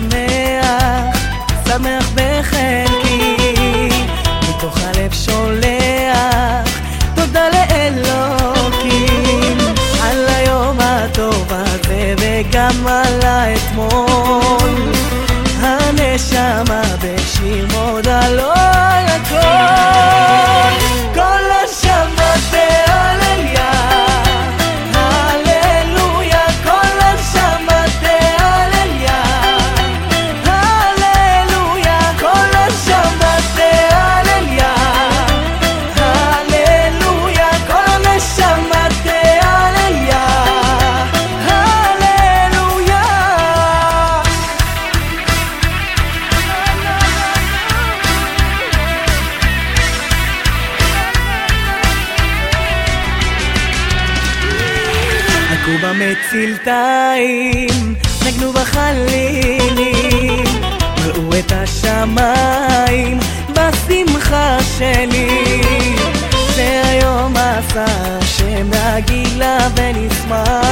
שמח, שמח בחלקי, מתוך הלב שולח, תודה לאלוקים, על היום הטוב הזה וגם על האתמול. הכו במצלתיים, נגנו בחלילים, מלאו את השמיים בשמחה שלי. זה היום עשה השם בהגילה ונזכר